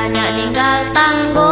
banyak ninggal tanggung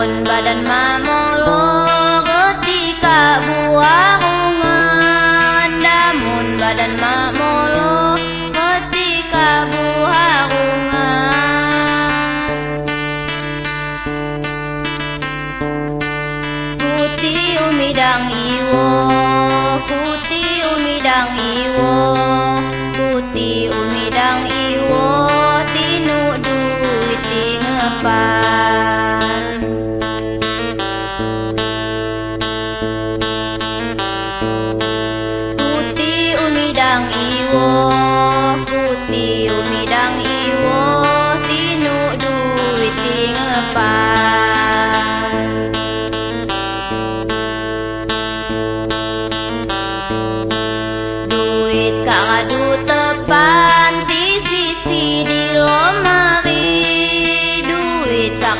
Namun badan mamolo ketika buharungan Namun badan mamolo ketika buharungan Putih umidang iwo Putih umidang iwo.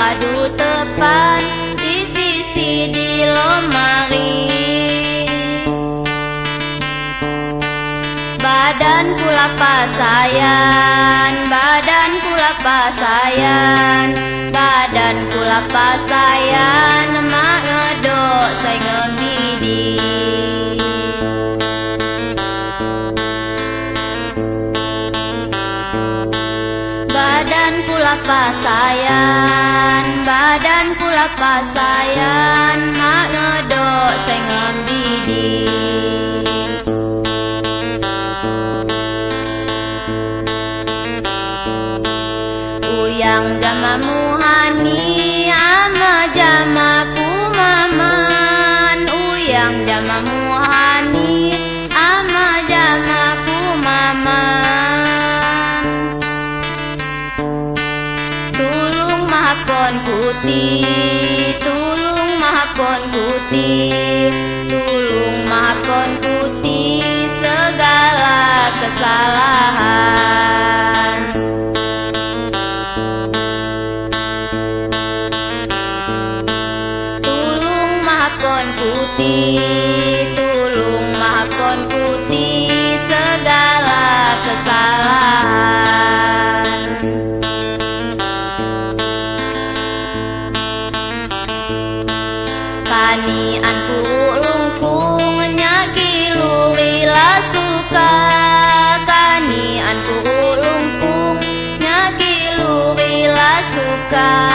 Duit kagadu tepan di sisi di lomari badan kula pasayan badan kula pasayan badan kula pasayan Badan kula pasayan Badan kula pasayan Mak ngedok sengem didi. Uyang jamamu hani putih Tulung mahapon putih Tulung mahapon putih Segala kesalahan. Tulung mahapon putih Tulung mahapon putih Segala kesalahan buscar.